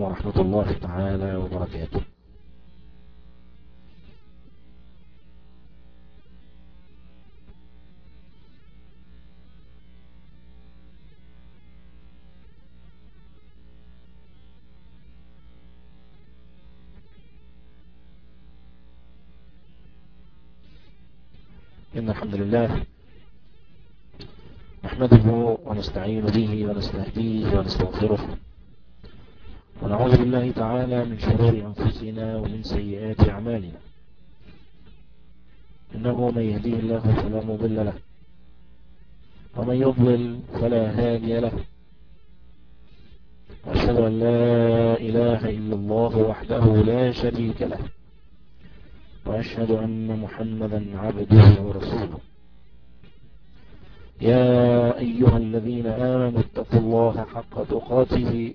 ورحمة الله تعالى وبركاته. إن الحمد لله نحمده ونستعين به ونستهديه ونستغفره. ونعوذ بالله تعالى من شرور أنفسنا ومن سيئات أعمالنا. إنه من يهديه الله فلا مضل له. ومن يضلل فلا هادي له. وأشهد أن لا إله إلا الله وحده لا شريك له. وأشهد أن محمدا عبده ورسوله. يا أيها الذين آمنوا اتقوا الله حق تقاته.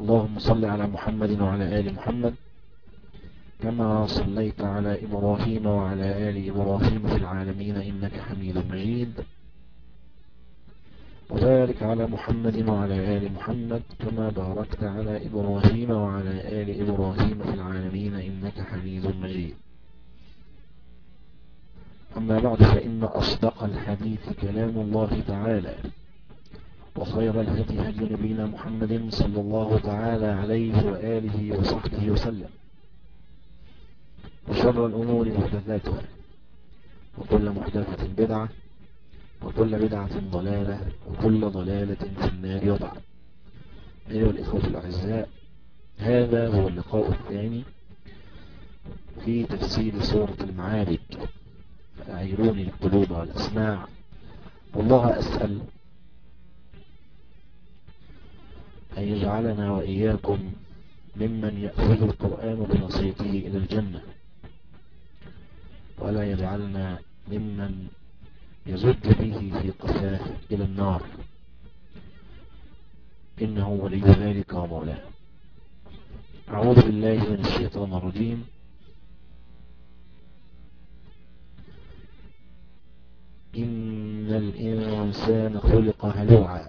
اللهم صل على محمد وعلى آل محمد كما صليت على إبراهيم وعلى آل إبراهيم في العالمين إنك حميد مجيد. وبارك على محمد وعلى آل محمد كما باركت على إبراهيم وعلى آل إبراهيم في العالمين إنك حميد مجيد. أما بعد فإن أصدق الحديث كلام الله تعالى. وخير الهدي هدي نبينا محمد صلى الله تعالى عليه وآله وصحبه وسلم. وشر الأمور محدثاتها. وكل محدثة بدعة وكل بدعة ضلالة وكل ضلالة في النار يضع أيها الإخوة الأعزاء هذا هو اللقاء الثاني في تفسير سورة المعارج. فأعيروني القلوب والأسماع. والله أسأل أن يجعلنا وإياكم ممن يأخذ القرآن بنصيته إلى الجنة. ولا يجعلنا ممن يزج به في قفاه إلى النار. إنه ولي ذلك ومولاه. أعوذ بالله من الشيطان الرجيم. إن الإنسان خلق هلوعا.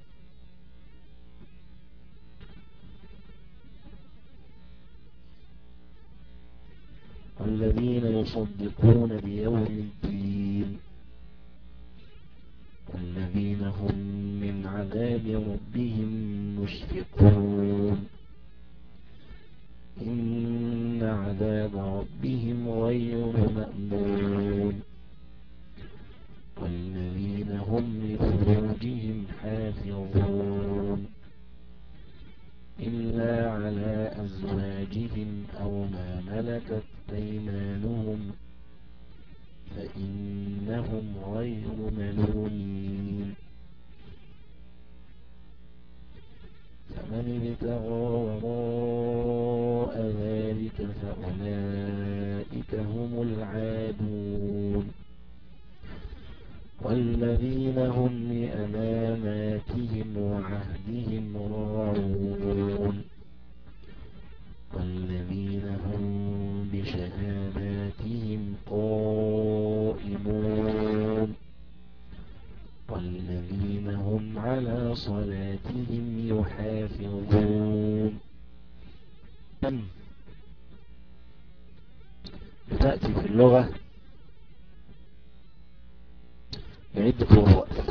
والذين يصدقون بيوم الدين والذين هم من عذاب ربهم مشفقون. إن عذاب ربهم غير مأمون. والذين هم لفروجهم حافظون. إلا على أزواجهم أو ما ملكت أيمانهم فإنهم غير ملومين. فمن ابتغى وراء ذلك فأولئك هم العادون. والذين هم لأماناتهم وعهدهم راعون. على صلاتهم يحافظون. تأتي في اللغة بعدة وظائف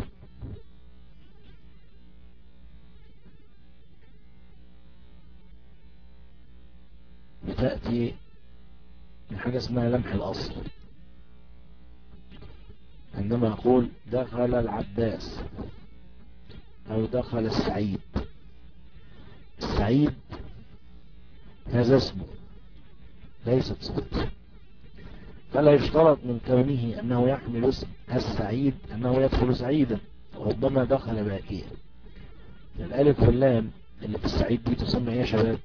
بتأتي من حاجة اسمها لمح الأصل. عندما أقول دخل العباس أو دخل السعيد. السعيد هذا اسمه ليست صفته فلا يشترط من كونه أنه يحمل اسم السعيد أنه يدخل سعيدا ربما دخل باكيا. الألف واللام اللي في السعيد دي تسمى يا شباب؟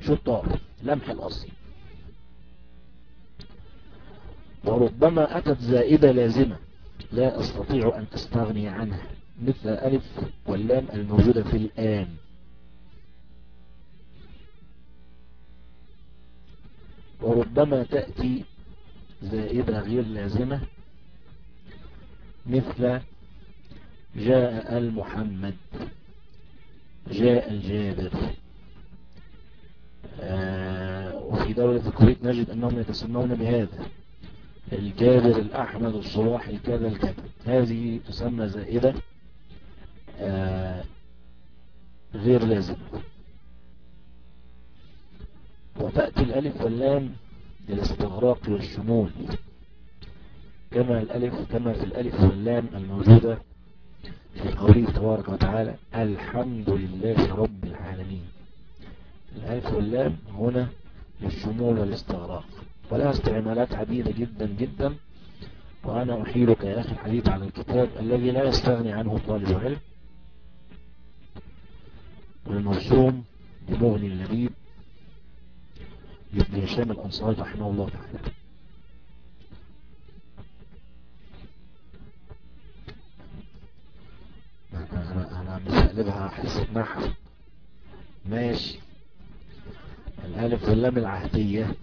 شطار. لمح الأصل وربما أتت زائدة لازمة. لا أستطيع أن أستغني عنها. مثل ألف واللام الموجودة في الآن. وربما تأتي زائدة غير لازمة. مثل جاء المحمد. جاء الجابر. وفي دولة الكويت نجد أنهم يتسمون بهذا. الجابر الأحمد الصلاح الكذا الكذا. هذه تسمى زائدة آه غير لازم. وتأتي الألف واللام للاستغراق والشمول. كما الألف كما في الألف واللام الموجودة في قوله تبارك وتعالى الحمد لله رب العالمين الألف واللام هنا للشمول والاستغراق. ولها استعمالات عديدة جدا جدا. وأنا أحيلك يا أخي الحديث عن الكتاب الذي لا يستغني عنه طالب علم والمرسوم لمغني اللبيب لابن هشام الأنصاري رحمه الله تعالى. أنا أنا مسألبها حصة نحو ماشي واللام العهدية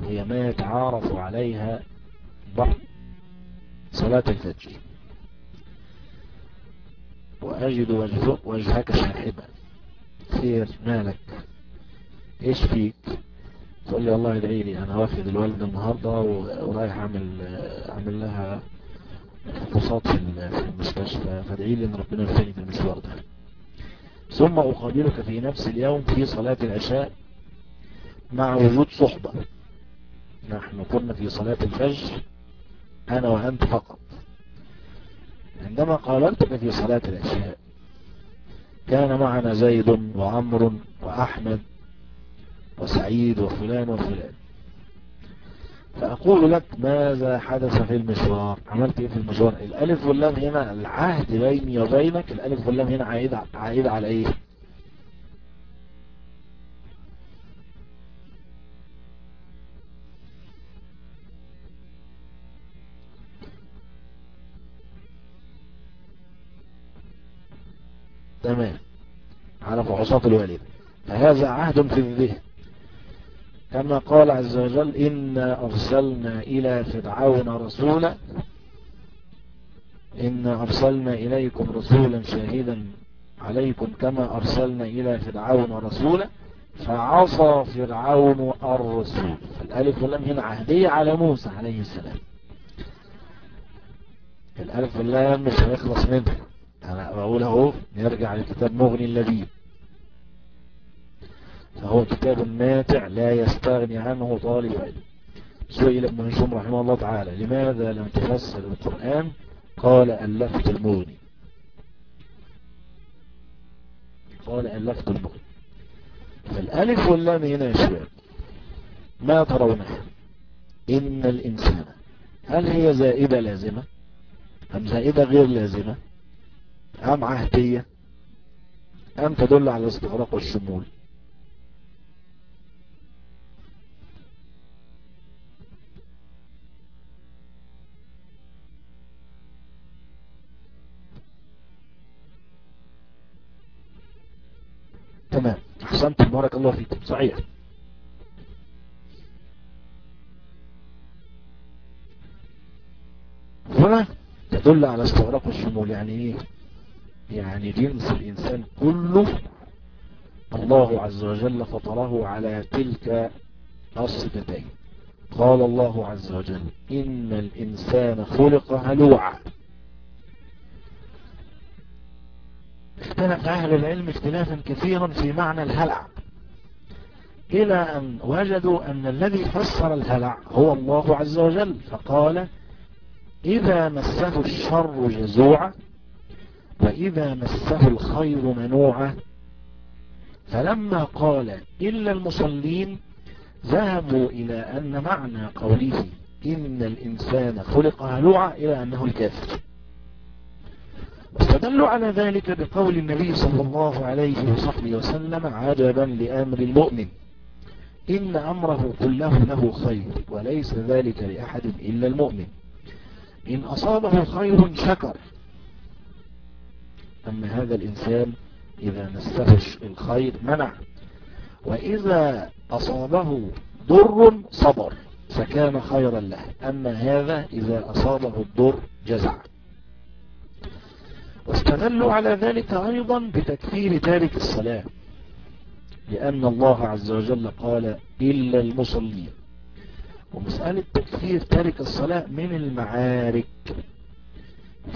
هي ما يتعارف عليها بعض صلاة الفجر. وأجد وجه وجهك شاحبا. خير مالك. إيش فيك؟ تقول لي الله يدعي لي أنا واخد الوالدة النهاردة ورايح اعمل أعمل لها فحوصات في المستشفى. فادعي لي إن ربنا يوفقني في المشوار ده. ثم أقابلك في نفس اليوم في صلاة العشاء. مع وجود صحبة. نحن كنا في صلاة الفجر أنا وأنت فقط. عندما قابلتك في صلاة العشاء كان معنا زيد وعمر وأحمد وسعيد وفلان وفلان. فأقول لك ماذا حدث في المشوار؟ عملت إيه في المشوار؟ الألف واللام هنا العهد بيني وبينك الألف واللام هنا عائد, عائد على إيه؟ تمام. على فحوصات الوالد فهذا عهد في الذهن. كما قال عز وجل إنا أرسلنا إلى فرعون رسولا. إنا أرسلنا إليكم رسولا شاهدا عليكم كما أرسلنا إلى فرعون رسولا. فعصى فرعون الرسول. الألف واللام هنا عهدية على موسى عليه السلام. الألف واللام مش هيخلص منها. أنا بقول اهو نرجع لكتاب مغني اللبيب. فهو كتاب ماتع لا يستغني عنه طالب علم. سئل ابن هشام رحمه الله تعالى لماذا لم تفسر القرآن؟ قال ألفت المغني. قال ألفت المغني. فالألف واللام هنا يا شباب ما ترونها؟ إن الإنسان هل هي زائدة لازمة؟ أم زائدة غير لازمة؟ أم عهدية أم تدل على استغراق الشمول تمام. أحسنتم. بارك الله فيكم. صحيح. هنا تدل على استغراق الشمول. يعني إيه؟ يعني جنس الإنسان كله الله عز وجل فطره على تلك الصفتين. قال الله عز وجل إن الإنسان خلق هلوعا. اختلف أهل العلم اختلافا كثيرا في معنى الهلع. إلى أن وجدوا أن الذي فسر الهلع هو الله عز وجل فقال إذا مسه الشر جزوعا وإذا مسه الخير منوعا فلما قال إلا المصلين ذهبوا إلى أن معنى قوله إن الإنسان خلق هلوعا إلى أنه الكافر. واستدلوا على ذلك بقول النبي صلى الله عليه وصحبه وسلم عجبا لأمر المؤمن إن أمره كله له خير وليس ذلك لأحد إلا المؤمن. إن أصابه خير شكر أما هذا الإنسان إذا مسه الخير منع وإذا أصابه ضر صبر فكان خيرا له. أما هذا إذا أصابه الضر جزع. واستدلوا على ذلك أيضا بتكفير تارك الصلاة لأن الله عز وجل قال إلا المصلين. ومسألة تكفير تارك الصلاة من المعارك.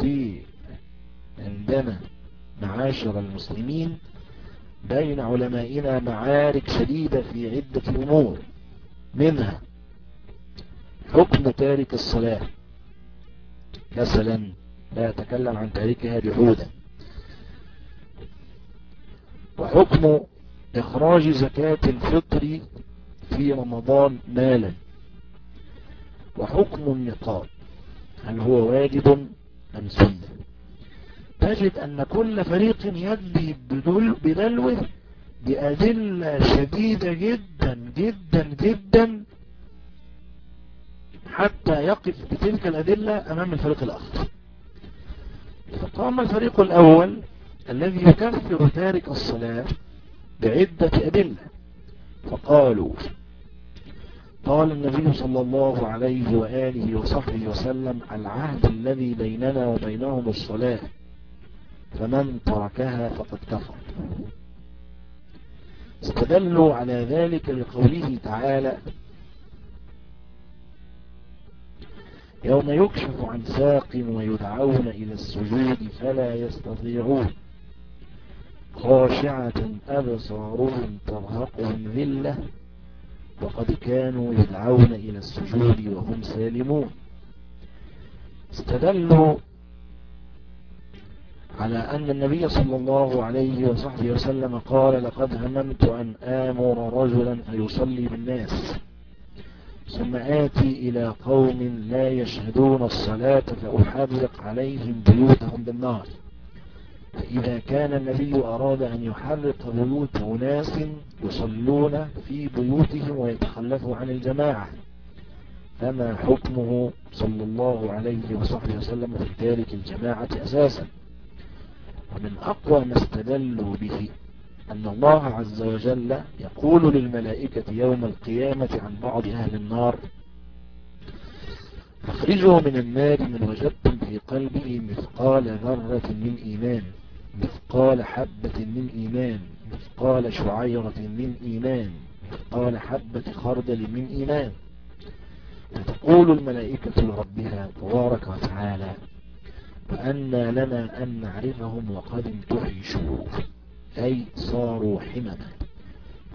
في عندنا معاشر المسلمين بين علمائنا معارك شديدة في عدة أمور منها حكم تارك الصلاة. مثلا لا يتكلم عن تاركها جحودا. وحكم إخراج زكاة الفطر في رمضان مالا. وحكم النقاب هل هو واجب أم سنة؟ تجد أن كل فريق يدلي بدلوه بأدلة شديدة جدا جدا جدا حتى يقف بتلك الأدلة أمام الفريق الآخر. فقام الفريق الأول الذي يكفر تارك الصلاة بعدة أدلة. فقالوا قال النبي صلى الله عليه وآله وصحبه وسلم العهد الذي بيننا وبينهم الصلاة فمن تركها فقد كفر. استدلوا على ذلك لقوله تعالى يوم يكشف عن ساق ويدعون إلى السجود فلا يستطيعون. خاشعة أبصارهم ترهقهم ذلة وقد كانوا يدعون إلى السجود وهم سالمون. استدلوا على أن النبي صلى الله عليه وصحبه وسلم قال لقد هممت أن آمر رجلا فيصلي بالناس. ثم آتي إلى قوم لا يشهدون الصلاة فأحرق عليهم بيوتهم بالنار. فإذا كان النبي أراد أن يحرق بيوت أناس يصلون في بيوتهم ويتخلفوا عن الجماعة. فما حكمه صلى الله عليه وصحبه وسلم في تارك الجماعة أساسا؟ ومن أقوى ما استدلوا به أن الله عز وجل يقول للملائكة يوم القيامة عن بعض أهل النار اخرجوا من النار من وجدتم في قلبه مثقال ذرة من إيمان مثقال حبة من إيمان مثقال شعيرة من إيمان مثقال حبة خردل من إيمان. فتقول الملائكة لربها تبارك وتعالى وأنى لنا أن نعرفهم وقد انتحشوا أي صاروا حمما.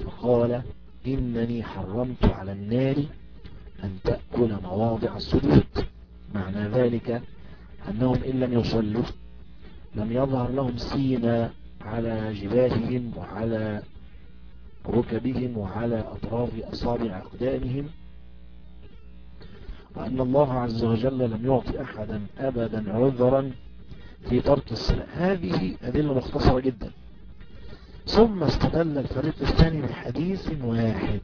فقال إنني حرمت على النار أن تأكل مواضع السجود. معنى ذلك أنهم إن لم يصلوا لم يظهر لهم سينا على جباههم وعلى ركبهم وعلى أطراف أصابع أقدامهم. وأن الله عز وجل لم يعطي أحدا أبدا عذرا في ترك الصلاة. هذه أدلة مختصرة جدا. ثم استدل الفريق الثاني بحديث واحد.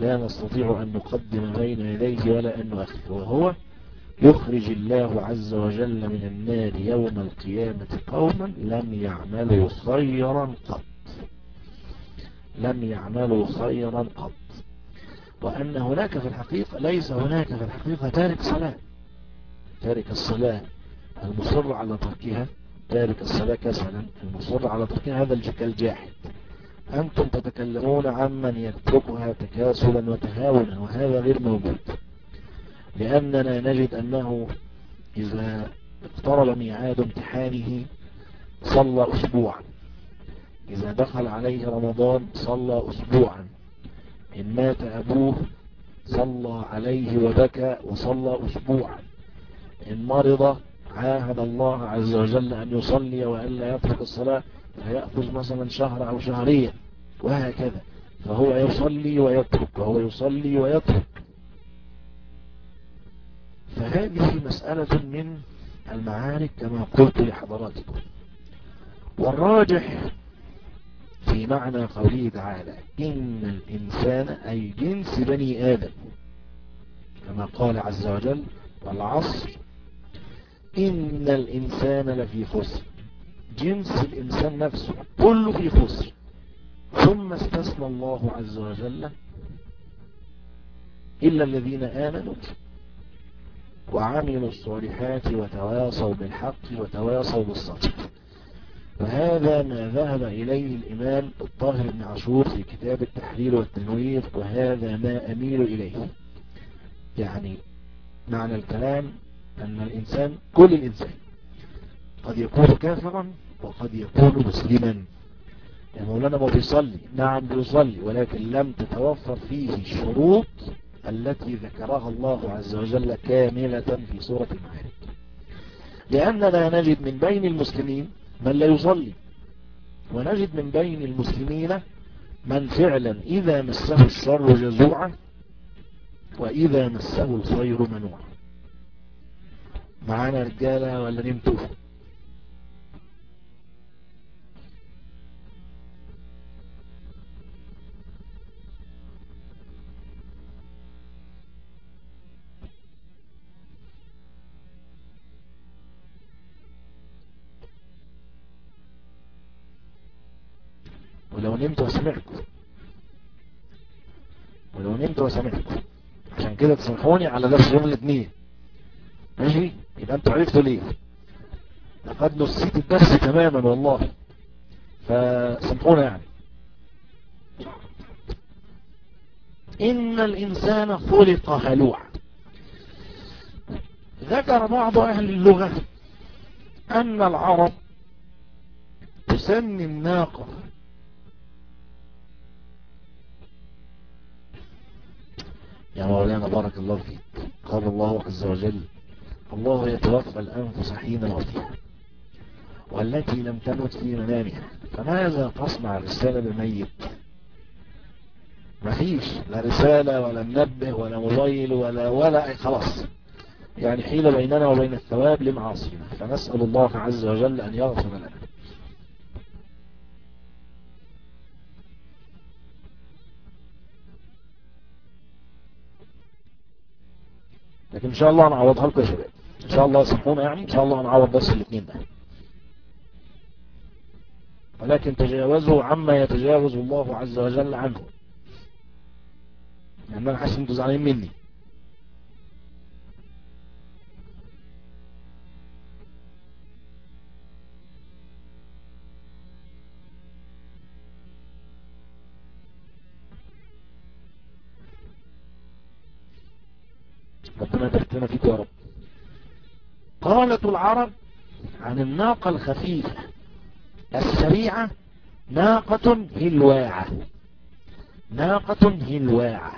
لا نستطيع أن نقدم بين يديه ولا أن نؤخر. وهو يخرج الله عز وجل من النار يوم القيامة قوما لم يعملوا خيرا قط. لم يعملوا خيرا قط. وأن هناك في الحقيقة ليس هناك في الحقيقة تارك صلاة. تارك الصلاة المصر على تركها تارك الصلاة كسلا المصر على تركها. هذا كالجاحد أنتم تتكلمون عمن يتركها تكاسلا وتهاونا وهذا غير موجود. لأننا نجد أنه إذا اقترب ميعاد امتحانه صلى أسبوعا. إذا دخل عليه رمضان صلى أسبوعا. إن مات أبوه صلى عليه وبكى وصلى أسبوعا. إن مرض عاهد الله عز وجل أن يصلي وألا يترك الصلاة فيأخذ مثلا شهر أو شهرين وهكذا. فهو يصلي ويترك وهو يصلي ويترك. فهذه مسألة من المعارك كما قلت لحضراتكم. والراجح في معنى قوله تعالى إن الإنسان أي جنس بني آدم. كما قال عز وجل والعصر إن الإنسان لفي خسر. جنس الإنسان نفسه كله في خسر. ثم استثنى الله عز وجل إلا الذين آمنوا وعملوا الصالحات وتواصوا بالحق وتواصوا بالصبر. وهذا ما ذهب إليه الإمام الطاهر بن عاشور في كتاب التحرير والتنوير وهذا ما أميل إليه. يعني معنى الكلام أن الإنسان كل الإنسان قد يكون كافرا وقد يكون مسلما. يعني مولانا ما بيصلي نعم بيصلي ولكن لم تتوفر فيه الشروط التي ذكرها الله عز وجل كاملة في سورة المعارك لأننا نجد من بين المسلمين من لا يصلي. ونجد من بين المسلمين من فعلا إذا مسه الشر جزوعا وإذا مسه الخير منوعا. معانا رجالة ولا نمتوا نمت وسمعكم ولو نمت وسمعكم عشان كده تسمحوني على درس يوم الاثنين ماشي؟ يبقى أنتوا عرفتوا ليه. لقد نسيت الدرس تماما والله. فسمحونا يعني. إن الإنسان خلق هلوعا. ذكر بعض أهل اللغة أن العرب تسمي الناقة يا مولانا بارك الله فيك. قال الله عز وجل الله يتوفى الأنفس حين موتها والتي لم تمت في منامها. فماذا تصنع الرسالة بالميت؟ مفيش. لا رسالة ولا منبه ولا موبايل ولا ولا خلاص. يعني حيل بيننا وبين الثواب لمعاصينا. فنسأل الله عز وجل أن يغفر لنا. لكن إن شاء الله هنعوضها لكم يا شباب إن شاء الله سامحونا يعني إن شاء الله هنعوض بس الاثنين ده. ولكن تجاوزوا عما يتجاوز الله عز وجل عنه. لأن أنا حاسس أنتوا زعلانين مني. ربنا يبارك فيك يا رب. قالت العرب عن الناقة الخفيفة السريعة ناقة هلواعة. ناقة هلواعة.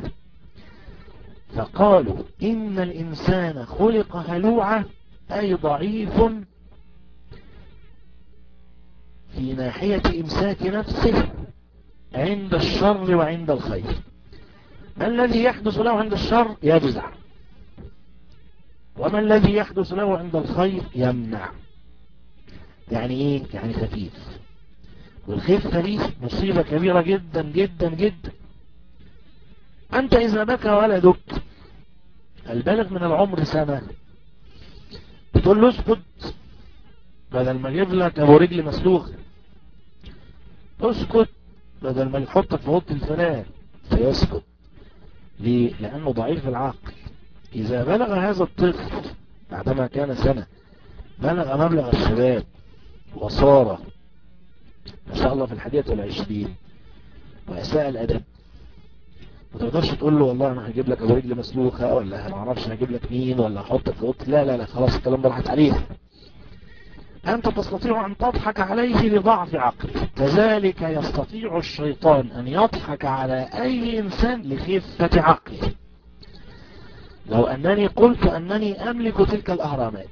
فقالوا إن الإنسان خلق هلوعة أي ضعيف في ناحية إمساك نفسه عند الشر وعند الخير. ما الذي يحدث له عند الشر؟ يجزع وما الذي يحدث له عند الخير يمنع. يعني إيه؟ يعني خفيف. والخفة دي مصيبة كبيرة جدا جدا جدا. أنت إذا بكى ولدك البالغ من العمر سنة؟ بتقول له اسكت بدل ما أجيب لك أبو رجل مسلوخ. اسكت بدل ما يحطك في أوضة الفنان فيسكت ليه؟ لأنه ضعيف العقل. إذا بلغ هذا الطفل بعدما كان سنة بلغ مبلغ الشباب وصار ما شاء الله في الحادية والعشرين وأساء الأدب ما تقدرش تقول له والله أنا هجيب لك ابو رجل مسلوخة ولا ما أعرفش هجيب لك مين ولا هحطك في أوضتي لا لا لا خلاص الكلام ده راحت عليه. أنت تستطيع أن تضحك عليه لضعف عقله كذلك يستطيع الشيطان أن يضحك على أي إنسان لخفة عقله. لو أنني قلت أنني أملك تلك الأهرامات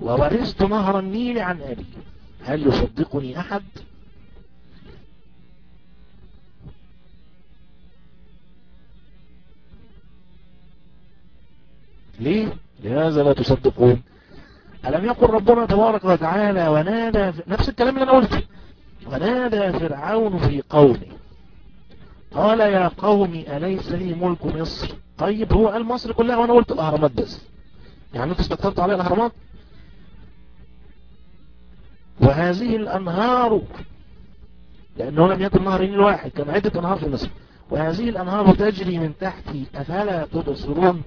وورثت نهر النيل عن أبي هل يصدقني أحد؟ ليه؟ لماذا لا تصدقون؟ ألم يقل ربنا تبارك وتعالى ونادى نفس الكلام اللي أنا قلته. ونادى فرعون في قومه. قال يا قوم أليس لي ملك مصر؟ طيب هو قال مصر كلها وأنا قلت الأهرامات بس. يعني أنت استكترت عليه الأهرامات؟ وهذه الأنهار لأنه لم يكن نهر النيل واحد كان عدة أنهار في مصر. وهذه الأنهار تجري من تحتي أفلا تبصرون؟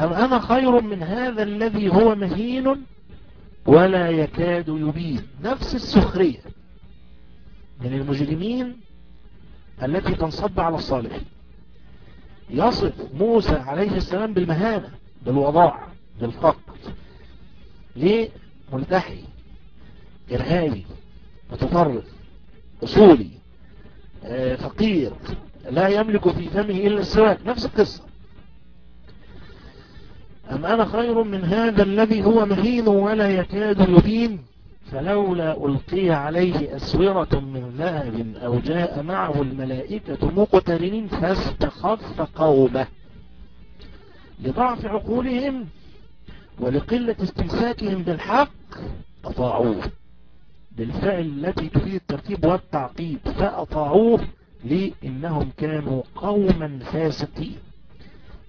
أم أنا خير من هذا الذي هو مهين ولا يكاد يبين؟ نفس السخرية من المجرمين التي تنصب على الصالحين. يصف موسى عليه السلام بالمهانة بالوضاع بالفقر. ليه؟ ملتحي إرهابي متطرف أصولي فقير لا يملك في فمه إلا السواك. نفس القصة. أم أنا خير من هذا الذي هو مهين ولا يكاد يبين؟ فلولا ألقي عليه أسورة من ذهب أو جاء معه الملائكة مقترنين فاستخف قومه لضعف عقولهم ولقلة استمساكهم بالحق أطاعوه بالفعل التي تفيد الترتيب والتعقيد فأطاعوه لإنهم كانوا قوما فاسقين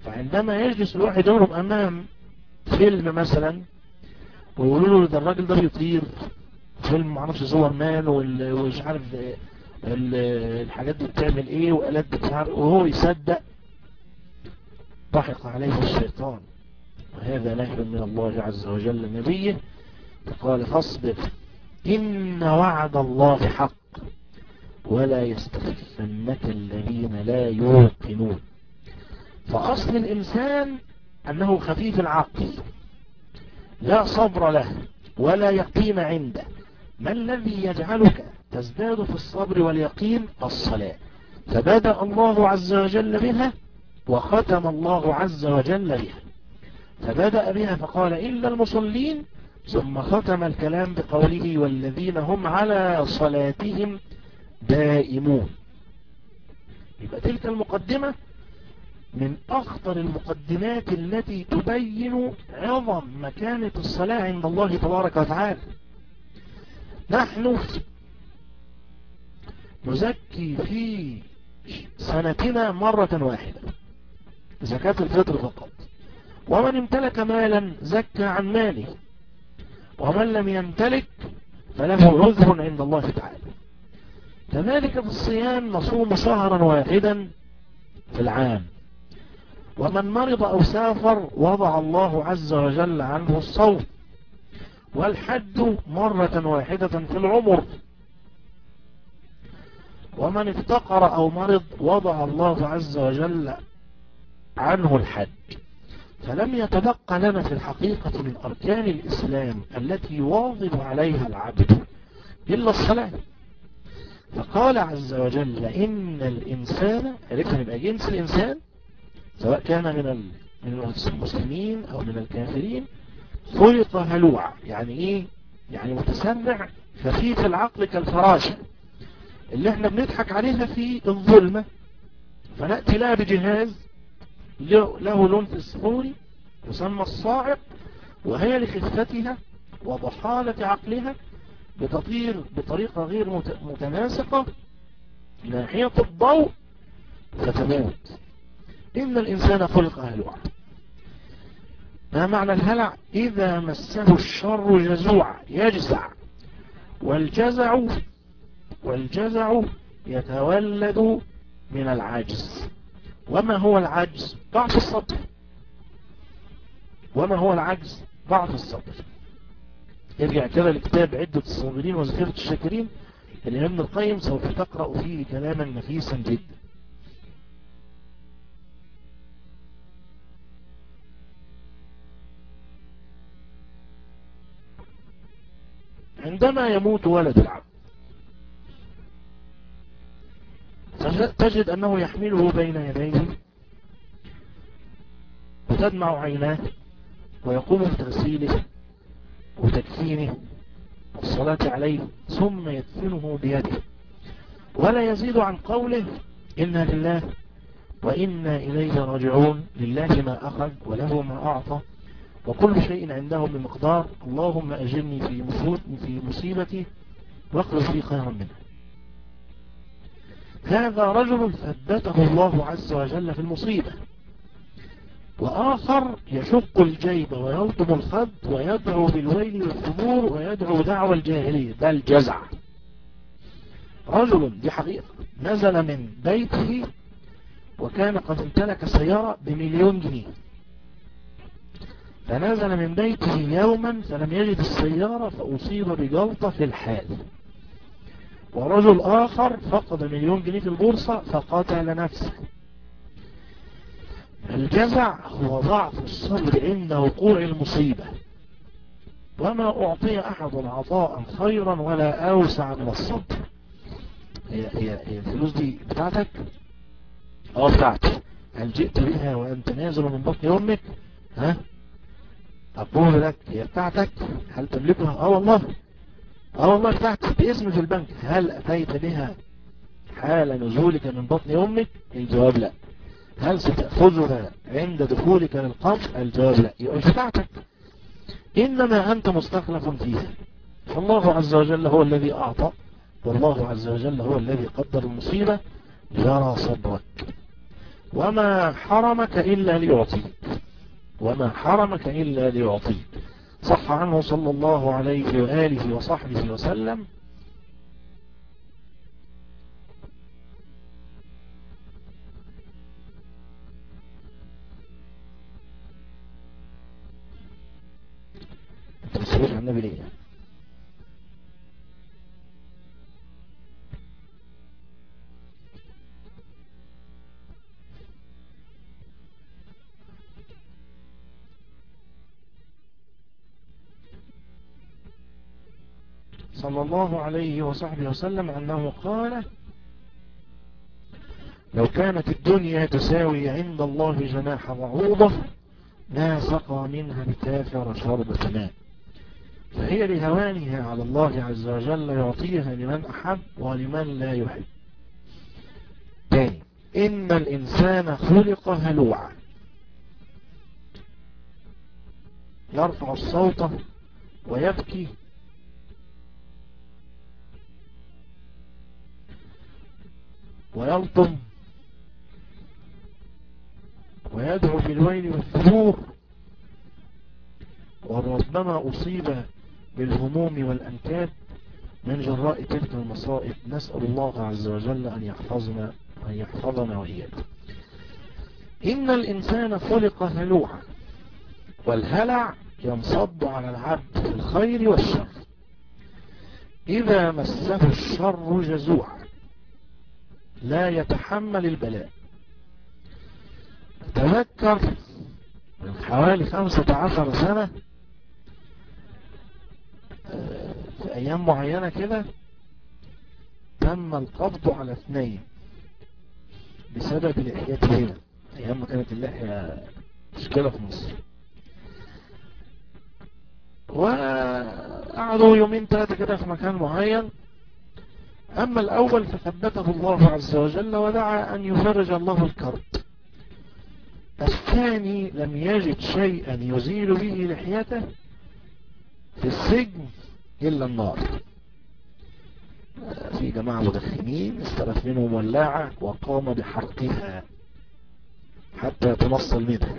فعندما يجلس الواحد منهم أمام فيلم مثلا ويقولوا له ده الراجل ده بيطير. فيلم معرفش صور مان ومش عارف الحاجات دي بتعمل إيه وآلات بتعرف وهو يصدق. ضحك عليه الشيطان. وهذا نهي من الله عز وجل لنبيه فقال فاصبر إن وعد الله حق. ولا يستخفنك الذين لا يوقنون. فأصل الإنسان أنه خفيف العقل. لا صبر له ولا يقين عنده. ما الذي يجعلك تزداد في الصبر واليقين؟ الصلاة. فبدأ الله عز وجل بها وختم الله عز وجل بها. فبدأ بها فقال إلا المصلين ثم ختم الكلام بقوله والذين هم على صلاتهم دائمون. يبقى تلك المقدمة من أخطر المقدمات التي تبين عظم مكانة الصلاة عند الله تبارك وتعالى. نحن نزكي في سنتنا مرة واحدة زكاة الفطر فقط. ومن امتلك مالا زكى عن ماله ومن لم يمتلك فله عذر عند الله تعالى. كذلك في الصيام نصوم شهرا واحدا في العام. ومن مرض أو سافر وضع الله عز وجل عنه الصوم والحج مرة واحدة في العمر. ومن افتقر أو مرض وضع الله عز وجل عنه الحج. فلم يتبقى لنا في الحقيقة من أركان الإسلام التي يواظب عليها العبد إلا الصلاة. فقال عز وجل إن الإنسان عرفنا يبقى جنس الإنسان؟ سواء كان من من المسلمين أو من الكافرين خلق هلوع يعني إيه؟ يعني متسمع خفيف العقل كالفراشة اللي إحنا بنضحك عليها في الظلمة. فنأتي لها بجهاز له لون فسفوري يسمى الصاعق وهي لخفتها وضحالة عقلها بتطير بطريقة غير متناسقة. ناحية الضوء فتموت. إن الإنسان خلق هلوعا ما معنى الهلع؟ إذا مسه الشر جزوعا يجزع. والجزع والجزع يتولد من العجز. وما هو العجز؟ ضعف الصبر وما هو العجز؟ ضعف الصبر ارجع كده لكتاب عدة الصابرين وذخيرة الشاكرين الإمام القيم سوف تقرأ فيه كلاما نفيسا جدا. عندما يموت ولد العبد. تجد أنه يحمله بين يديه وتدمع عيناه ويقوم بتغسيله وتكفينه والصلاة عليه ثم يدفنه بيده. ولا يزيد عن قوله إنا لله وإنا إليه راجعون لله ما أخذ وله ما أعطى وكل شيء عنده بمقدار. اللهم أجرني في في مصيبتي واخلص لي خيرا منها هذا رجل ثبته الله عز وجل في المصيبة. وآخر يشق الجيب ويلطم الخد ويدعو بالويل والثبور ويدعو دعوة الجاهلية. ده الجزع. رجل دي حقيقة نزل من بيته وكان قد امتلك سيارة بمليون جنيه. فنزل من بيته يوما فلم يجد السيارة فأصيب بجلطة في الحال ورجل آخر فقد مليون جنيه في البورصة فقتل نفسه. الجزع هو ضعف الصبر عند وقوع المصيبة. وما أعطي أحد عطاء خيرا ولا أوسع من الصبر. هي, هي, هي الفلوس دي بتاعتك؟ آه بتاعتي. هل جئت بها وأنت نازل من بطن أمك؟ ها؟ أقول لك هي بتاعتك؟ هل تملكها؟ آه والله. آه والله بتاعتك باسم في البنك. هل أتيت بها حال نزولك من بطن أمك؟ الجواب لا. هل ستأخذها عند دخولك للقبر؟ الجواب لا. يبقى مش بتاعتك. إنما أنت مستخلف فيها. فالله عز وجل هو الذي أعطى والله عز وجل هو الذي قدر المصيبة يرى صبرك وما حرمك إلا ليعطيك. وما حرمك إلا ليعطيك. صح عنه صلى الله عليه وآله وصحبه وسلم. بتسألوش عن النبي ليه؟ صلى الله عليه وصحبه وسلم أنه قال لو كانت الدنيا تساوي عند الله جناح بعوضة ما سقى منها الكافر شربة ماء فهي لهوانها على الله عز وجل يعطيها لمن أحب ولمن لا يحب. تاني إن الإنسان خلق هلوعا. يرفع الصوت ويبكي ويلطم ويدعو بالويل والثبور وربما أصيب بالهموم والأنكاد من جراء تلك المصائب. نسأل الله عز وجل أن يحفظنا أن يحفظنا وإياكم. إن الإنسان خلق هلوعا والهلع ينصب على العبد في الخير والشر. إذا مسه الشر جزوعا لا يتحمل البلاء. تذكر من حوالي خمسة عشر سنة في أيام معينة كده تم القبض على اثنين بسبب لحيته هنا أيام ما كانت اللحية مشكلة في مصر. وقعدوا يومين ثلاثة كده في مكان معين. أما الأول فثبته الله عز وجل ودعا أن يفرج الله الكرب. الثاني لم يجد شيئا يزيل به لحيته في السجن إلا النار. في جماعة مدخنين استلف منهم ولاعة وقام بحرقها حتى يتنصل منها.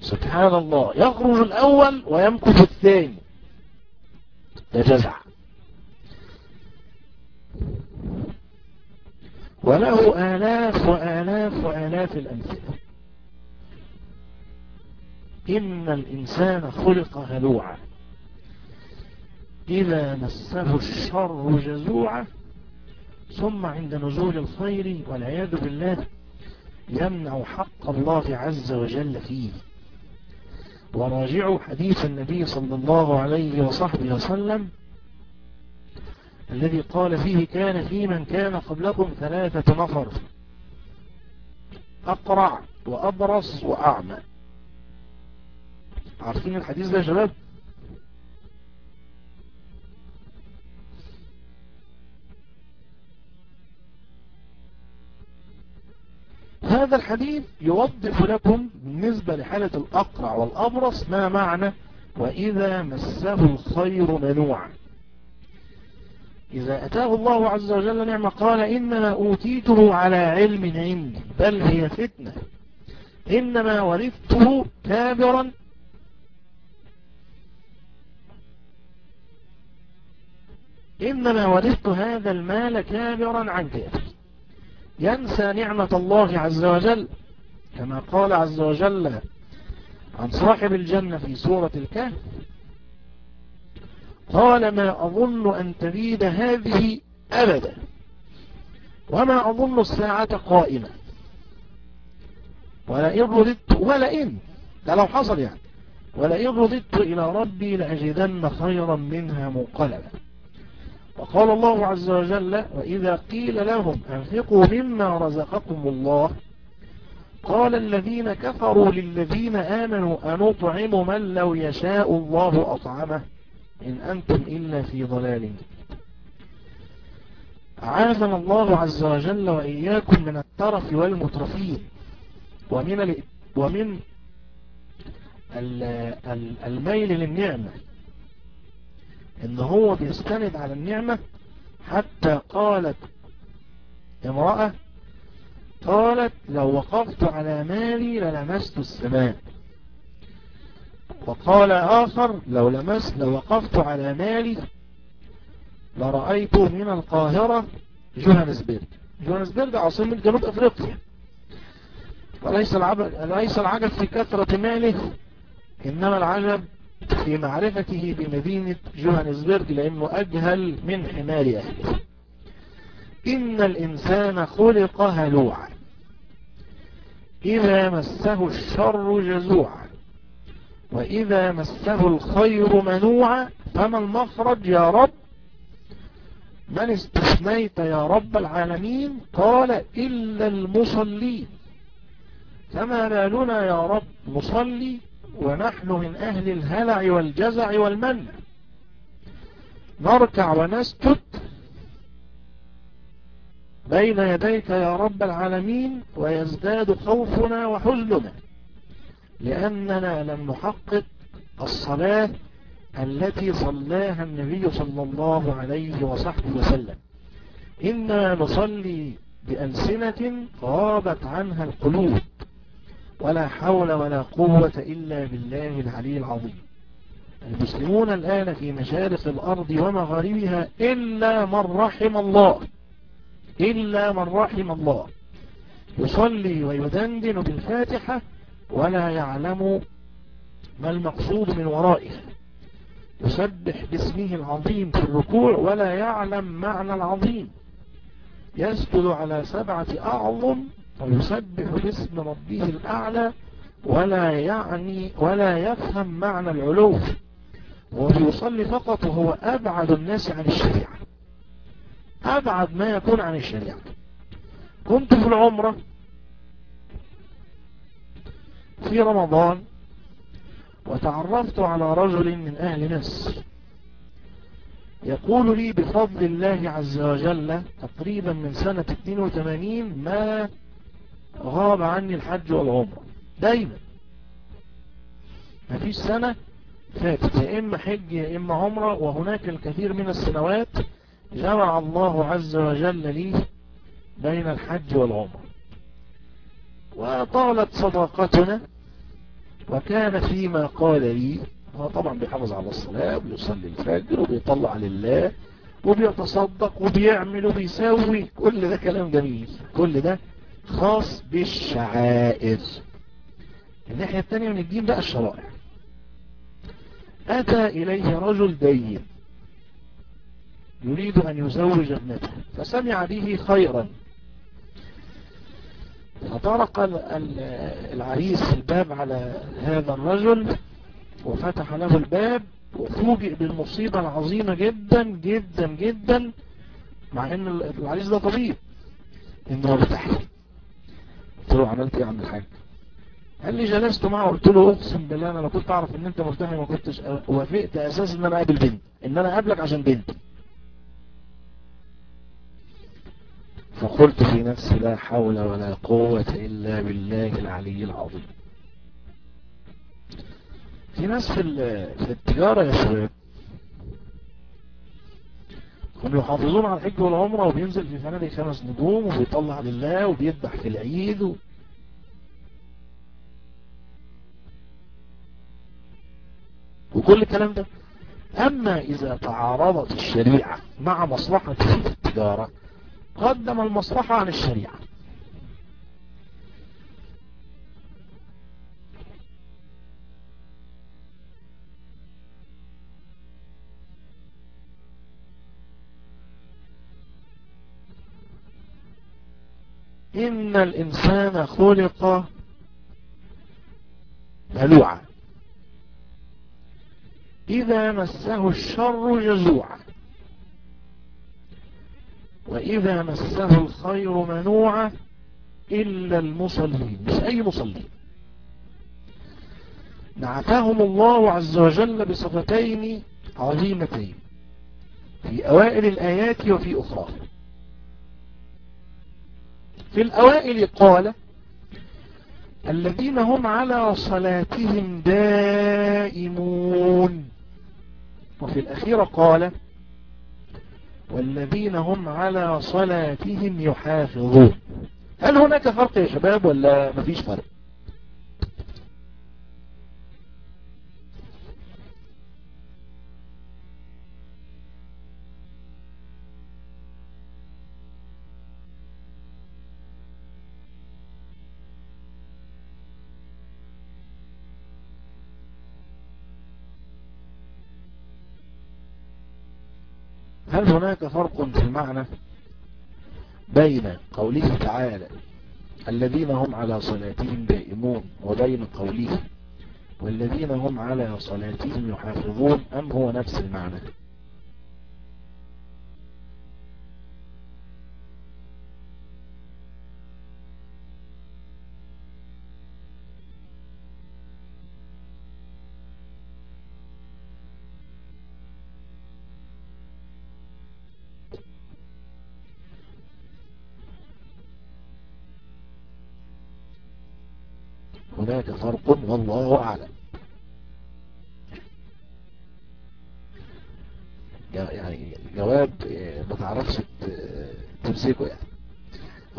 سبحان الله يخرج الأول ويمكث الثاني. ده جزع وله آلاف وآلاف وآلاف الأمثلة. إن الإنسان خلق هلوعا. إذا مسه الشر جزوعا ثم عند نزول الخير والعياذ بالله يمنع حق الله عز وجل فيه. وراجعوا حديث النبي صلى الله عليه وصحبه وسلم الذي قال فيه كان في من كان قبلكم ثلاثة نفر. أقرع وأبرص وأعمى. عارفين الحديث ده يا شباب؟ هذا الحديث يوضح لكم بالنسبة لحالة الأقرع والأبرص ما معنى وإذا مسه الخير منوعا. إذا أتاه الله عز وجل نعمة قال إنما أوتيته على علم عندي بل هي فتنة. إنما ورثته كابرا. إنما ورثت هذا المال كابرا عن كابر. ينسى نعمة الله عز وجل كما قال عز وجل عن صاحب الجنة في سورة الكهف قال ما أظن أن تبيد هذه أبدا. وما أظن الساعة قائمة. ولئن رددت ولئن ده لو حصل يعني. ولئن رددت إلى ربي لأجدن خيرا منها منقلبا. وقال الله عز وجل وإذا قيل لهم أنفقوا مما رزقكم الله. قال الذين كفروا للذين آمنوا أنطعم من لو يشاء الله أطعمه؟ إن أنتم إلا في ضلال عافنا الله عز وجل وإياكم من الترف والمترفين ومن. ومن ال... ال... الميل للنعمة إن هو بيستند على النعمة حتى قالت امرأة قالت لو وقفت على مالي للمست السماء وقال آخر لو لمست لو وقفت على مالي لرأيت من القاهرة جوهانسبرج. جوهانسبرج عاصمة جنوب أفريقيا. وليس ليس العجب في كثرة ماله إنما العجب في معرفته بمدينة جوهانسبرج لأنه أجهل من حمار أهله. إن الإنسان خلق هلوعا. إذا مسه الشر جزوعا. وإذا مسه الخير منوعا فما المخرج يا رب؟ من استثنيت يا رب العالمين؟ قال إلا المصلين فما بالنا يا رب نصلي ونحن من أهل الهلع والجزع والمنع نركع ونسجد بين يديك يا رب العالمين ويزداد خوفنا وحزننا. لأننا لم نحقق الصلاة التي صلاها النبي صلى الله عليه وصحبه وسلم. إنا نصلي بألسنة غابت عنها القلوب ولا حول ولا قوة إلا بالله العلي العظيم. المسلمون الآن في مشارق الأرض ومغاربها إلا من رحم الله إلا من رحم الله. يصلي ويدندن بالفاتحة ولا يعلم ما المقصود من ورائها يسبح باسمه العظيم في الركوع ولا يعلم معنى العظيم. يسجد على سبعة أعظم ويسبح باسم ربه الأعلى ولا يعني ولا يفهم معنى العلو. ويصلي فقط وهو أبعد الناس عن الشريعة. أبعد ما يكون عن الشريعة. كنت في العمرة في رمضان وتعرفت على رجل من أهل مصر يقول لي بفضل الله عز وجل تقريبا من سنة 82 ما غاب عني الحج والعمرة. دايما. ما فيش سنة فاتت. يا إما حج يا إما عمرة وهناك الكثير من السنوات جمع الله عز وجل لي بين الحج والعمرة. وطالت صداقتنا وكان فيما قال لي هو طبعا بيحافظ على الصلاة وبيصلي الفجر وبيطلع لله وبيتصدق وبيعمل وبيسوي كل ده كلام جميل. كل ده خاص بالشعائر. الناحية الثانية من الدين بقى الشرائع. أتى إليه رجل دين يريد أن يزوج ابنته فسمع به خيرا. فطرق العريس الباب على هذا الرجل وفتح له الباب وفوجئ بالمصيبة العظيمة جدا جدا جدا مع إن العريس ده طبيب. انه ارتاح قلت له عملت إيه عند الحاج؟ قال لي جلست معه قلت له أقسم بالله أنا لو كنت أعرف إن أنت مرتاح ما كنتش وافقت أساس إن أنا أقابل بنت إن أنا أقابلك عشان بنت. فقلت في نفسي لا حول ولا قوة إلا بالله العلي العظيم. في ناس في في التجارة يا شباب هم يحافظون على الحج والعمرة وبينزل في فنادق خمس نجوم وبيطلع لله وبيذبح في العيد و... وكل الكلام ده. أما إذا تعارضت الشريعة مع مصلحة في التجارة قدم المصلحة عن الشريعة. إن الإنسان خلق هلوعا إذا مسه الشر جزوعا. وإذا مسه الخير منوعا إلا المصلين مش أي مصلين. نعتهم الله عز وجل بصفتين عظيمتين في أوائل الآيات وفي أخرى. في الأوائل قال الذين هم على صلاتهم دائمون. وفي الأخيرة قال والذين هم على صلاتهم يحافظون. هل هناك فرق يا شباب ولا مفيش فرق؟ هل هناك فرق في المعنى بين قوله تعالى الذين هم على صلاتهم دائمون وبين قوله والذين هم على صلاتهم يحافظون أم هو نفس المعنى؟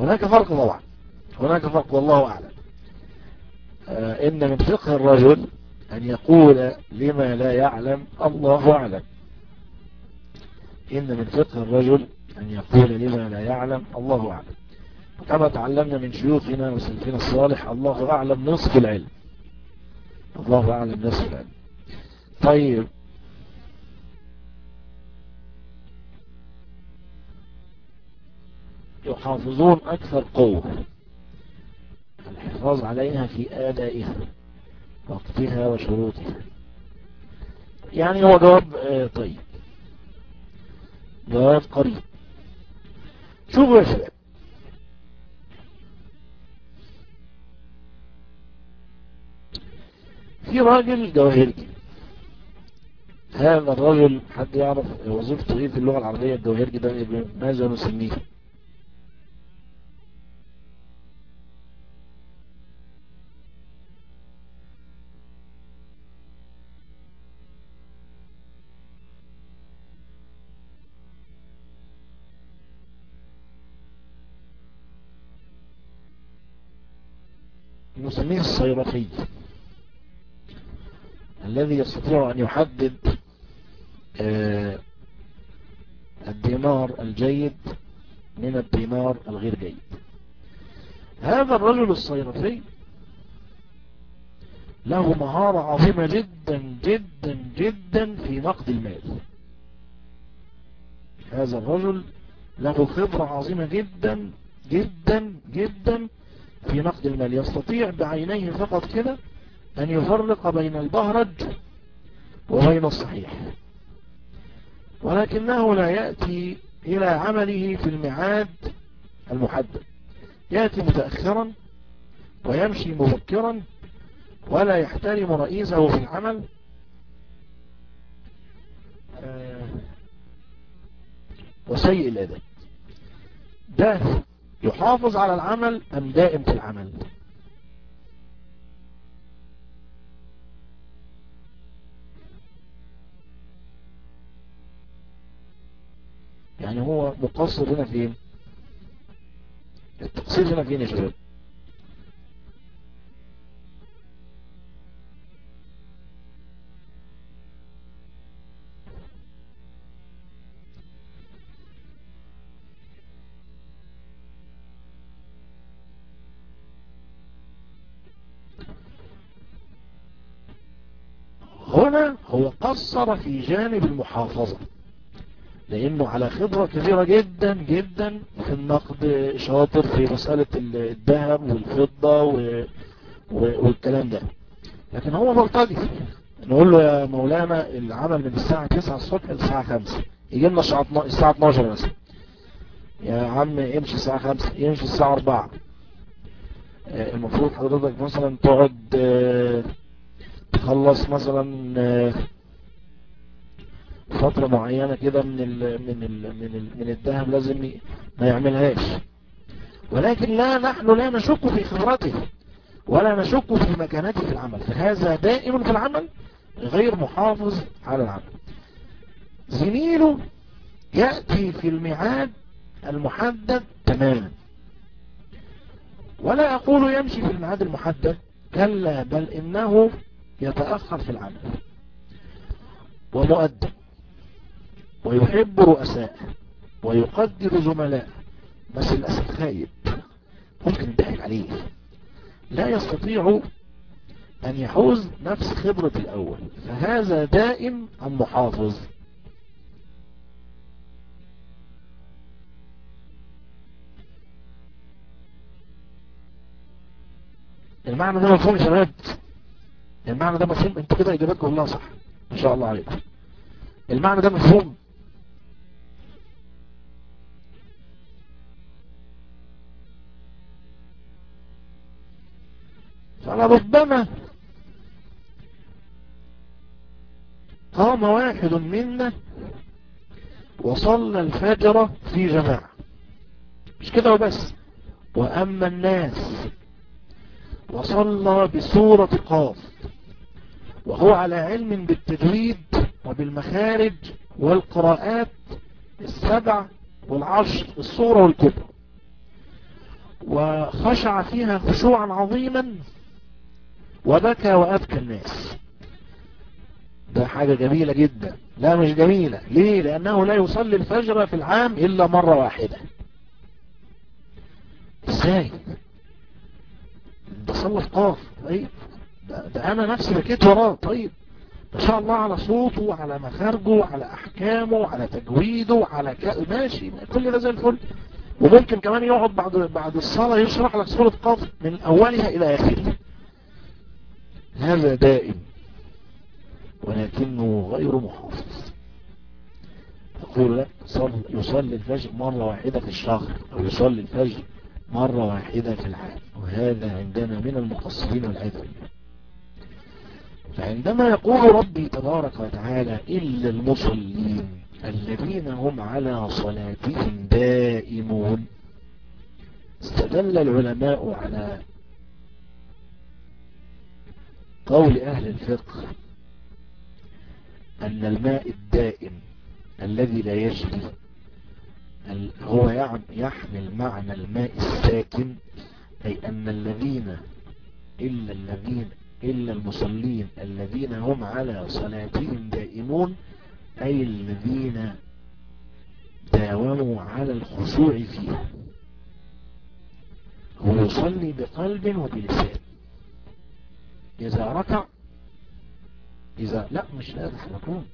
هناك فرق طبعا. هناك فرق والله أعلم. إن من فقه الرجل أن يقول لما لا يعلم الله أعلم. إن من فقه الرجل أن يقول لما لا يعلم الله أعلم. كما تعلمنا من شيوخنا وسلفنا الصالح الله أعلم نصف العلم. الله أعلم نصف العلم. طيب يحافظون أكثر قوة. الحفاظ عليها في آدائها وقتها وشروطها. يعني هو جواب طيب. جواب قريب. شوفوا يا شباب. في راجل جواهرجي هذا الرجل حد يعرف وظيفته إيه في اللغة العربية؟ الجواهرجي ده ماذا نسميه؟ نسميه الصيرفي الذي يستطيع أن يحدد الدينار الجيد من الدينار الغير جيد. هذا الرجل الصيرفي له مهارة عظيمة جدا جدا جدا في نقد المال. هذا الرجل له خبرة عظيمة جدا جدا جدا في نقد المال يستطيع بعينيه فقط كده أن يفرق بين البهرج وبين الصحيح. ولكنه لا يأتي إلى عمله في الميعاد المحدد. يأتي متأخرا ويمشي مبكرا ولا يحترم رئيسه في العمل. وسيء الأدب. ده يحافظ على العمل أم دائم في العمل؟ يعني هو مقصر هنا فين؟ التقصير هنا فين يا شباب؟ هو قصر في جانب المحافظة. لأنه على خبرة كبيرة جدا جدا في النقد شاطر في مسألة الذهب والفضة والكلام ده. لكن هو بلطجي نقول له يا مولانا العمل من الساعة 9 الصبح للساعة 5 يجي لنا الساعة 12 مثلا. يا عم امشي الساعة 5 يمشي الساعة 4 المفروض حضرتك مثلا تقعد تخلص مثلا فترة معينة كده من ال من ال من ال من الذهب لازم ما يعملهاش. ولكن لا نحن لا نشك في خبرته ولا نشك في مكانته في العمل. فهذا دائم في العمل غير محافظ على العمل. زميله يأتي في الميعاد المحدد تماما. ولا أقول يمشي في الميعاد المحدد كلا بل إنه يتأخر في العمل ومؤدب ويحب رؤساء ويقدر زملاء بس للأسف خايب ممكن يضحك عليه. لا يستطيع أن يحوز نفس خبرة الأول. فهذا دائم المحافظ المعنى ده مفهوم يا شباب. المعنى ده مفهوم؟ أنتوا كده إجاباتكم كلها صح. ما شاء الله عليكم. المعنى ده مفهوم؟ فلربما قام واحد منا وصلى الفجر في جماعة. مش كده وبس. وأما الناس وصلى بسورة قاف. وهو على علم بالتجويد وبالمخارج والقراءات السبع والعشر الصورة والكبرى. وخشع فيها خشوعا عظيما وبكى وأبكى الناس. ده حاجة جميلة جدا. لا مش جميلة. ليه؟ لأنه لا يصلي الفجر في العام إلا مرة واحدة. إزاي؟ ده صلى في قاف. طيب. ده, أنا نفسي بكيت وراه. طيب ما شاء الله على صوته على مخارجه على أحكامه على تجويده على ك... ماشي كل ده زي الفل. وممكن كمان يقعد بعد بعد الصلاة يشرح لك سورة قاف من أولها إلى آخرها. هذا دائم ولكنه غير محافظ. يقول لك يصلي الفجر مرة واحدة في الشهر أو يصلي الفجر مرة واحدة في العام. وهذا عندنا من المقصرين بالله. فعندما يقول ربي تبارك وتعالى إلا المصلين الذين هم على صلاتهم دائمون استدل العلماء على قول أهل الفقه أن الماء الدائم الذي لا يجري هو يحمل معنى الماء الساكن أي أن الذين إلا الذين إلا المصلين الذين هم على صلاتهم دائمون أي الذين داوموا على الخشوع فيها. هو يصلي بقلب وبلسان. إذا ركع إذا لا مش لا تحركون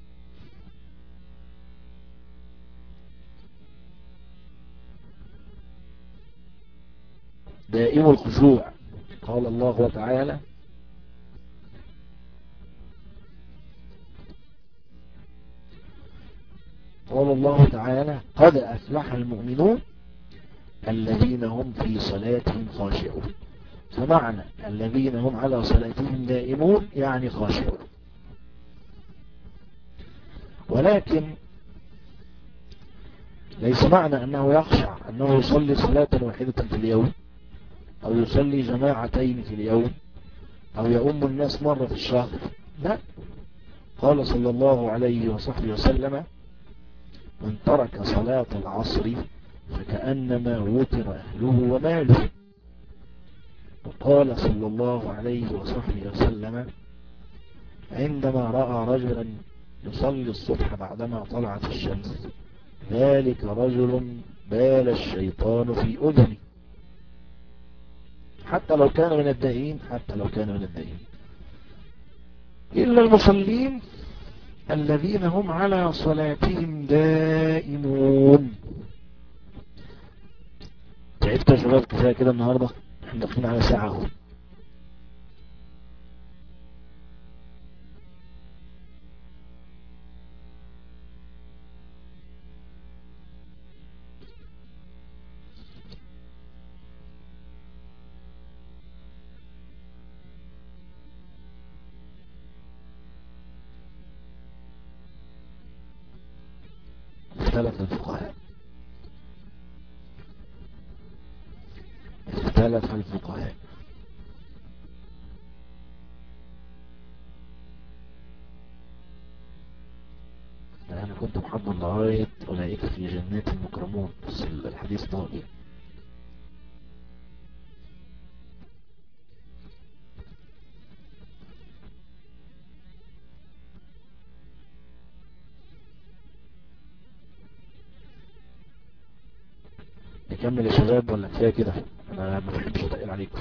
دائم الخشوع. قال الله تعالى قال الله تعالى قد أفلح المؤمنون الذين هم في صلاتهم خاشعون. فمعنى الذين هم على صلاتهم دائمون يعني خاشعون. ولكن ليس معنى أنه يخشع أنه يصلي صلاة واحدة في اليوم أو يصلي جماعتين في اليوم أو يؤم الناس مرة في الشهر. لا. قال صلى الله عليه وصحبه وسلم من ترك صلاة العصر فكأنما وتر أهله وماله. وقال صلى الله عليه وصحبه وسلم عندما رأى رجلا يصلي الصبح بعدما طلعت الشمس ذلك رجل بال الشيطان في أذنه. حتى لو كان من الدائين حتى لو كان من الدائين إلا المصلين الذين هم على صلاتهم دائمون. تعبت يا شباب كفاية كده النهاردة. إحنا داخلين على ساعة أهو. نكمل يا شباب ولا كفايه كده؟ أنا ما بحبش اتقل عليكم.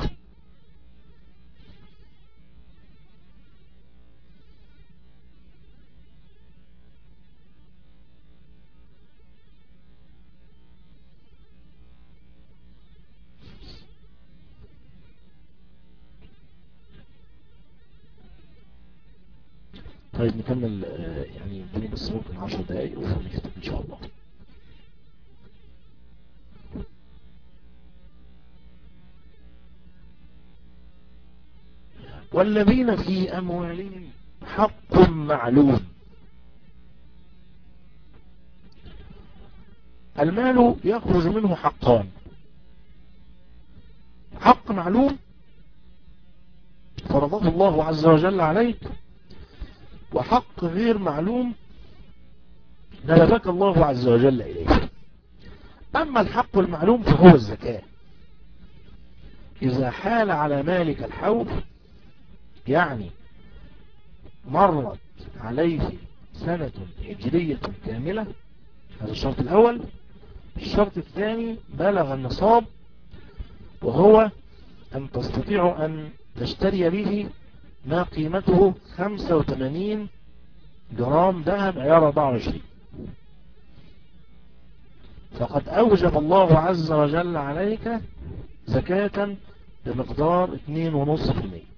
طيب نكمل آه، يعني اديني بس ممكن 10 دقايق ونختم إن شاء الله. والذين في أموالهم حق معلوم. المال يخرج منه حقان. حق معلوم فرضه الله عز وجل عليك وحق غير معلوم ندبك الله عز وجل إليه أما الحق المعلوم فهو الزكاة. إذا حال على مالك الحول يعني مرت عليه سنة هجرية كاملة. هذا الشرط الأول. الشرط الثاني بلغ النصاب وهو أن تستطيع أن تشتري به ما قيمته 85 جرام ذهب عيار 24 فقد أوجب الله عز وجل عليك زكاة بمقدار 2.5%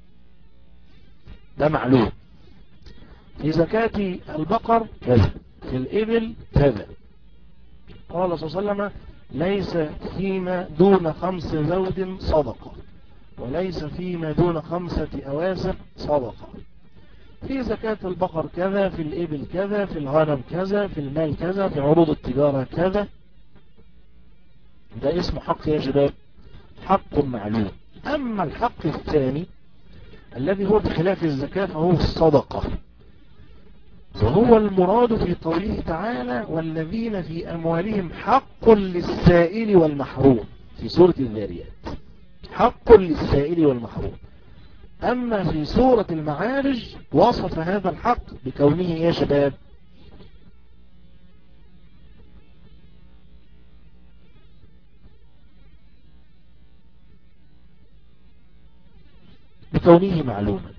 ده معلوم. في زكاة البقر كذا في الإبل كذا. قال صلى الله عليه وسلم ليس فيما دون خمس زود صدقة وليس فيما دون خمسة أواسق صدقة. في زكاة البقر كذا في الإبل كذا في الغنم كذا في المال كذا في عروض التجارة كذا. ده اسمه حق يا شباب حق معلوم. أما الحق الثاني الذي هو بخلاف الزكاة فهو الصدقة. وهو المراد في قوله تعالى والذين في أموالهم حق للسائل والمحروم في سورة الذاريات. حق للسائل والمحروم. أما في سورة المعارج وصف هذا الحق بكونه يا شباب بكونه معلوما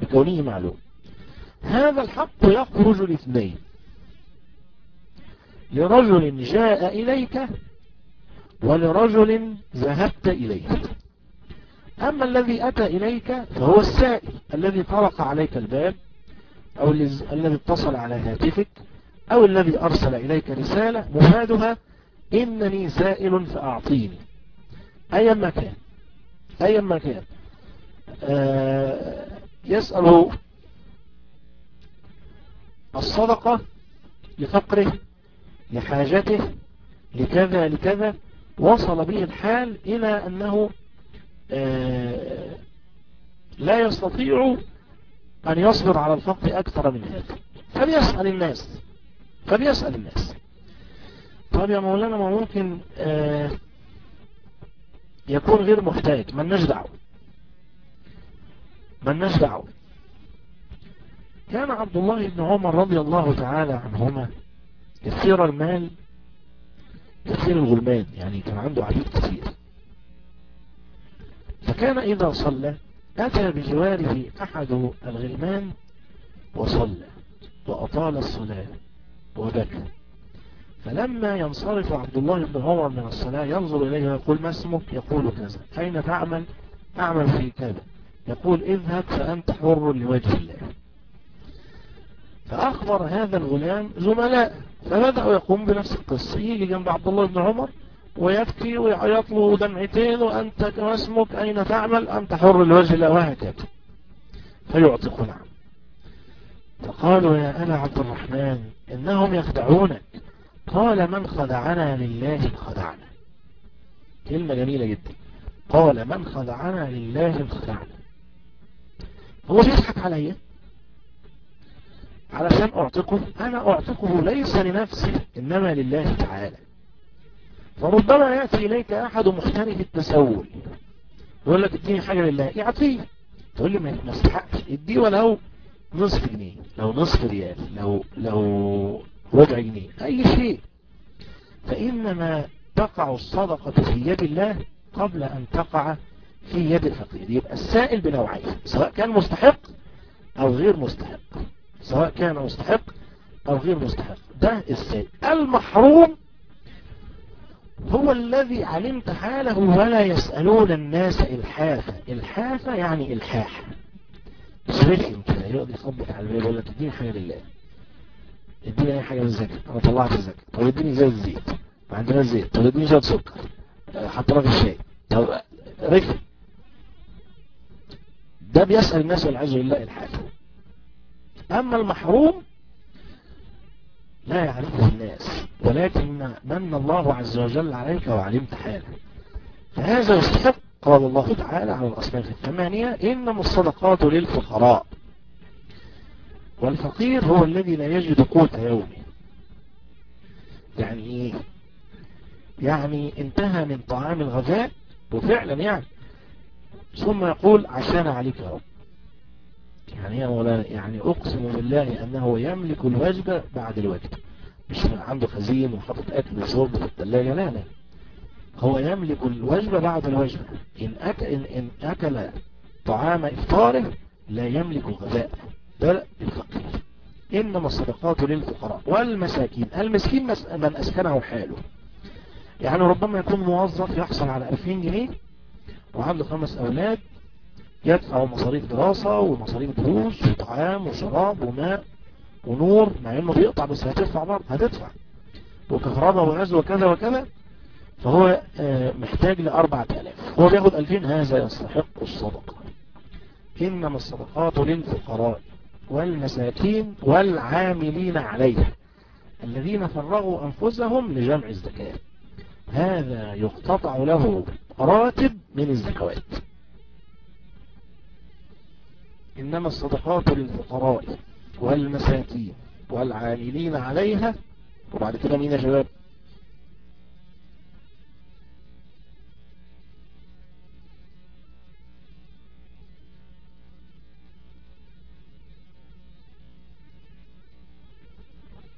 بكونه معلوم. هذا الحق يخرج لاثنين لرجل جاء إليك ولرجل ذهبت إليه أما الذي أتى إليك فهو السائل الذي طرق عليك الباب أو الذي اتصل على هاتفك أو الذي أرسل إليك رسالة مفادها إنني سائل فأعطيني. أيا ما كان. أيا ما كان. آه يسأل الصدقة لفقره لحاجته لكذا لكذا وصل به الحال إلى أنه آه لا يستطيع أن يصبر على الفقر أكثر من هذا. فبيسأل الناس فبيسأل الناس. طب يا مولانا ما ممكن آه يكون غير محتاج؟ من نجدعه من نجدعه كان عبد الله بن عمر رضي الله تعالى عنهما كثير المال كثير الغلمان يعني كان عنده عبيد كثير. فكان إذا صلى أتى بجواره أحد الغلمان وصلى وأطال الصلاة وبكى. فلما ينصرف عبد الله بن عمر من الصلاة ينظر إليه ويقول ما اسمك؟ يقول كذا. أين تعمل؟ أعمل في كذا. يقول اذهب فأنت حر لوجه الله. فأخبر هذا الغلام زملاء فبدأوا يقوم بنفس القصة. يجي جنب عبد الله بن عمر ويبكي ويعيط له دمعتين وأنت كما اسمك؟ أين تعمل؟ أنت حر لوجه الله وهكذا. فيعتق نعم. فقالوا يا أنا عبد الرحمن إنهم يخدعونك. قال من خدعنا لله خدعنا. كلمة جميلة جدا. قال من خدعنا لله خدعنا. هو بيضحك عليا علشان أعتقه أنا أعتقه ليس لنفسي إنما لله تعالى. فربما يأتي إليك أحد محترف التسول يقول لك اديني حاجة لله يعطيه. تقول لي ما يستحقش اديه ولو نصف جنيه لو نصف ريال لو لو ربع جنيه أي شيء. فإنما تقع الصدقة في يد الله قبل أن تقع في يد الفقير. يبقى السائل بنوعين سواء كان مستحق أو غير مستحق. سواء كان مستحق أو غير مستحق. ده السائل. المحروم هو الذي علمت حاله ولا يسألون الناس إلحافة. إلحافة يعني إلحاح. سريحهم كده يقعد يخبط على الباب يقول لك اديني حاجة لله. اديني أي حاجة من الزكاة أنا طلعت الزكاة طب اديني زيت الزيت ما عندنا زيت. طب اديني شوية سكر. حطنا في الشاي. طب رفل ده بيسأل الناس والعياذ بالله الحافة أما المحروم لا يعرفه الناس ولكن من الله عز وجل عليك وعلمت حاله. فهذا يستحق قال الله تعالى على الأصناف الثمانية إنما الصدقات للفقراء. والفقير هو الذي لا يجد قوت يومه. يعني إيه؟ يعني انتهى من طعام الغذاء وفعلا يعني ثم يقول عشان عليك يا رب. يعني يا مولانا يعني أقسم بالله أنه يملك الوجبة بعد الوجبة مش عنده خزين وحاطط أكل وشرب في الثلاجة لا لا. هو يملك الوجبة بعد الوجبة إن أكل, إن, إن أكل طعام إفطاره لا يملك غذاء ده الفقير إنما الصدقات للفقراء والمساكين. المسكين من أسكنه حاله. يعني ربما يكون موظف يحصل على 2000 جنيه وعنده خمس أولاد يدفع مصاريف دراسة ومصاريف دروس وطعام وشراب وماء ونور مع إنه بيقطع بس هتدفع برضه هتدفع. وكهرباء وغاز وكذا وكذا. فهو محتاج لأربعة آلاف. هو بياخد ألفين هذا يستحق الصدقة. إنما الصدقات للفقراء والمساكين والعاملين عليها الذين فرغوا أنفسهم لجمع الزكاة. هذا يقتطع له راتب من الزكوات. إنما الصدقات للفقراء والمساكين والعاملين عليها. وبعد كده مين يا شباب؟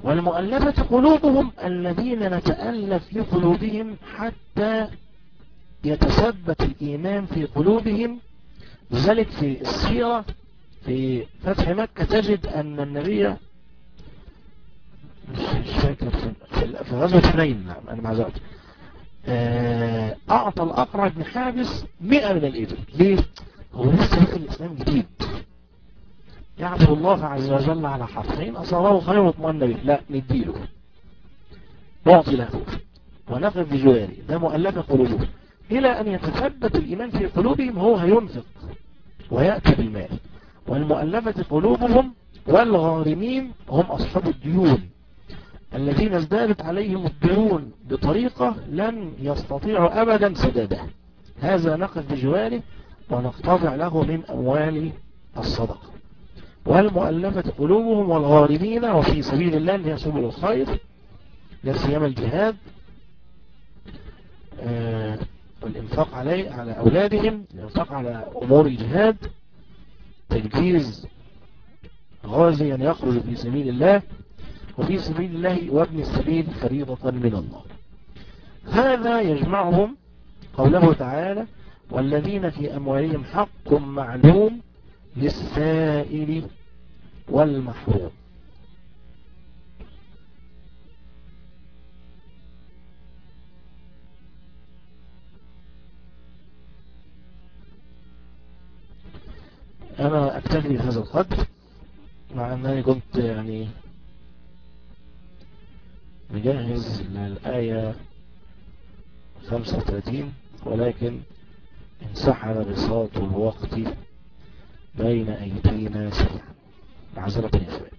والمؤلفة قلوبهم الذين نتألف لقلوبهم حتى يتثبت الإيمان في قلوبهم. لذلك في السيرة في فتح مكة تجد أن النبي مش فاكر في غزوة حنين نعم أنا معذرت أعطى الأقرع بن حابس مئة من الإبل. ليه؟ هو لسه داخل الإسلام جديد. يعبد الله عز وجل على حرفين أصابه خير واطمئن به. لا نديله نعطي له ونقف بجواره ده مؤلف قلوبهم. إلى أن يتثبت الإيمان في قلوبهم هو هينفق ويأتي بالمال. والمؤلفة قلوبهم والغارمين هم أصحاب الديون. الذين ازدادت عليهم الديون بطريقة لن يستطيعوا أبدا سدادها. هذا نقف بجواره ونقتطع له من أموال الصدقة. والمؤلفة قلوبهم والغارمين وفي سبيل الله اللي هي سبل الخير لا سيما الجهاد آه والإنفاق عليه على أولادهم الإنفاق على أمور الجهاد تجهيز غازيا يخرج في سبيل الله وفي سبيل الله وابن السبيل فريضة من الله. هذا يجمعهم قوله تعالى والذين في أموالهم حق معلوم للسائل والمحروم أنا أكتفي بهذا القدر مع أنني كنت يعني مجهز للآية 35 ولكن انسحب بساط الوقت بين أيدينا سريعا. معذرة يا شباب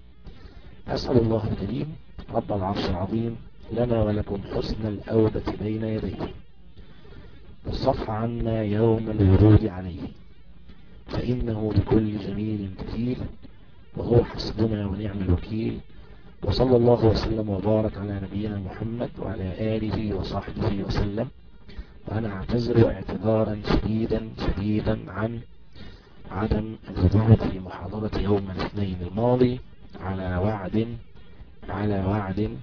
أسأل الله الكريم رب العرش العظيم لنا ولكم حسن الأودة بين يديه. والصفح عنا يوم الورود عليه. فإنه بكل جميل كثير وهو حسبنا ونعم الوكيل. وصلى الله وسلم وبارك على نبينا محمد وعلى آله وصحبه وسلم. وأنا أعتذر اعتذارا شديدا شديدا عن عدم الحضور في محاضرة يوم الاثنين الماضي على وعد على وعد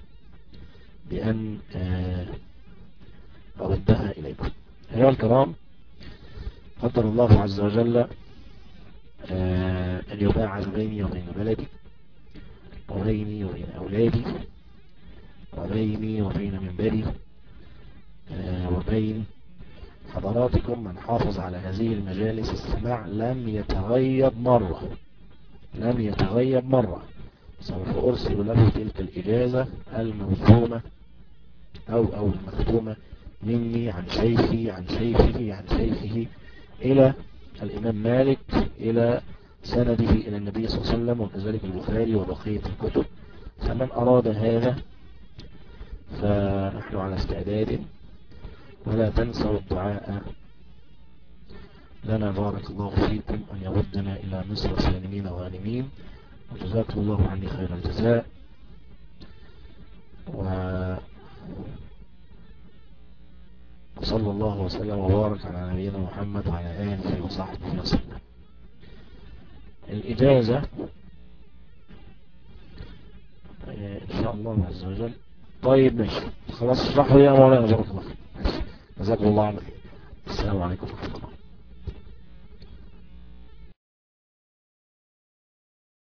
بأن أردها إليكم. أيها الكرام قدر الله عز وجل أن يباعد بيني وبين بلدي وبيني وبين أولادي وبيني وبين منبري وبين حضراتكم من حافظ على هذه المجالس السماع لم يتغيب مرة. لم يتغيب مرة. سوف أرسل له تلك الإجازة الموثومة أو أو المختومة مني عن شيخي عن شيخه عن شيخه إلى الإمام مالك إلى سنده إلى النبي صلى الله عليه وسلم وكذلك البخاري وبقية الكتب. فمن أراد هذا فنحن على استعداد ولا تنسوا الدعاء لنا بارك الله فيكم أن يردنا إلى مصر سالمين غانمين وجزاكم الله عني خير الجزاء. وصلى الله وسلم وبارك على نبينا محمد وعلى آله وصحبه وسلم. الإجازة إن شاء الله عز وجل. طيب ماشي. خلاص اشرحوا يا مولانا بارك الله جزاكم الله عنك السلام عليكم ورحمة الله.